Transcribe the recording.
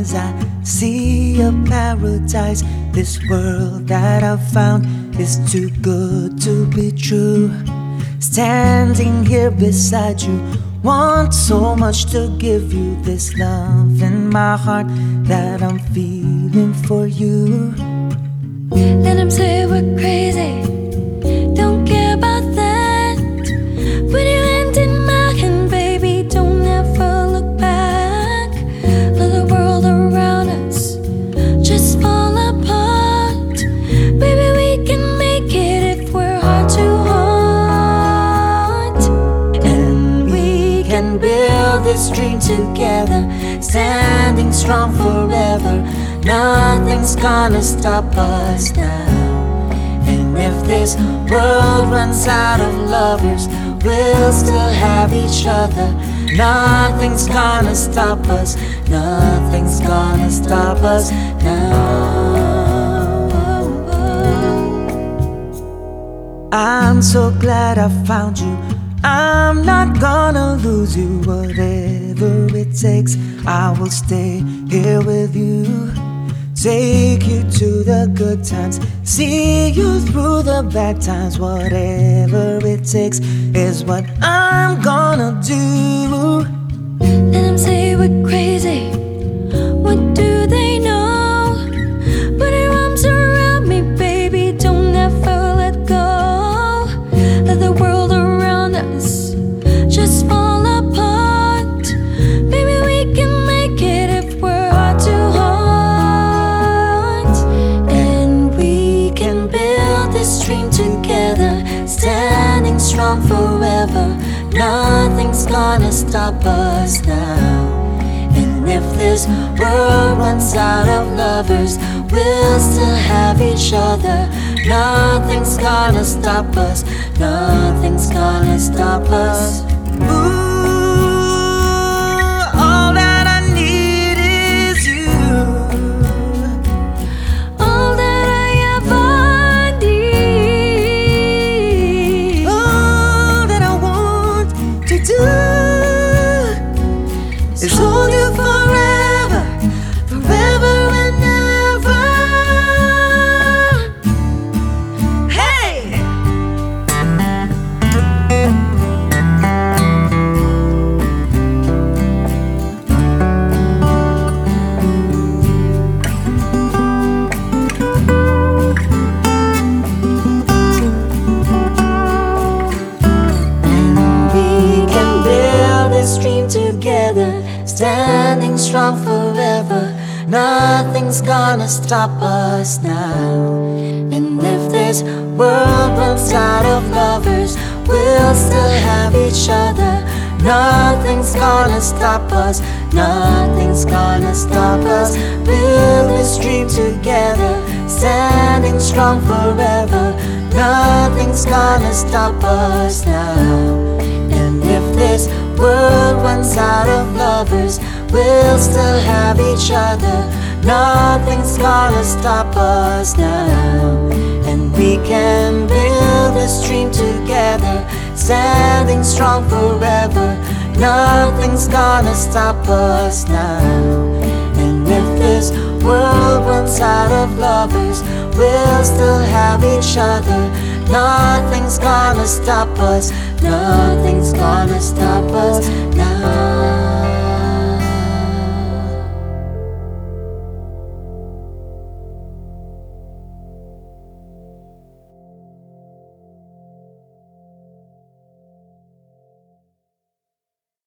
eyes, I see a paradise. This world that I've found is too good to be true. Standing here beside you, want so much to give you this love in my heart that I'm feeling for you. This dream together, standing strong forever. Nothing's gonna stop us now. And if this world runs out of lovers, we'll still have each other. Nothing's gonna stop us, nothing's gonna stop us now. I'm so glad I found you. I'm not gonna lose you, whatever it takes. I will stay here with you. Take you to the good times, see you through the bad times. Whatever it takes is what I'm gonna do. Forever. Nothing's gonna stop us now. And if this world runs out of lovers, we'll still have each other. Nothing's gonna stop us. Nothing's gonna stop us. Ooh, standing strong forever. Nothing's gonna stop us now. And if this world runs out of lovers, we'll still have each other. Nothing's gonna stop us. Nothing's gonna stop us. Build this dream together, standing strong forever. Nothing's gonna stop us now. This world runs out of lovers, we'll still have each other. Nothing's gonna stop us now. And we can build this dream together, standing strong forever. Nothing's gonna stop us now. And if this world runs out of lovers, we'll still have each other. Nothing's gonna stop us. Nothing's gonna stop us now.